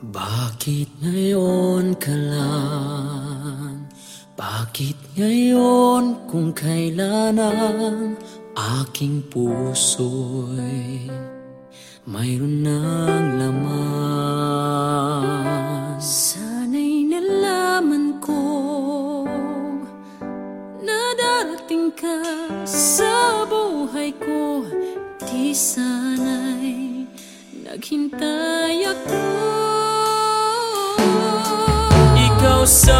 Bakit ngayon ka lang? Bakit ngayon kung kailan ang aking puso'y mayroon ng laman? Di sana'y naghintay ako. Ikaw sana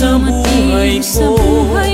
Dumating sa buhay ko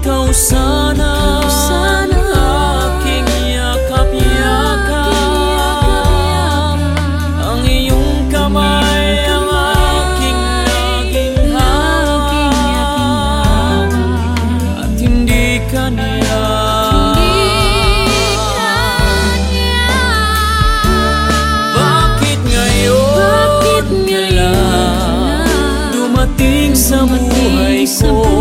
Ikaw sana sana aking yakap-yakap. Ang iyong kamay ang aking naging hawak. At hindi kanya Bakit ngayon Bakit ka ngayon Dumating sa buhay ko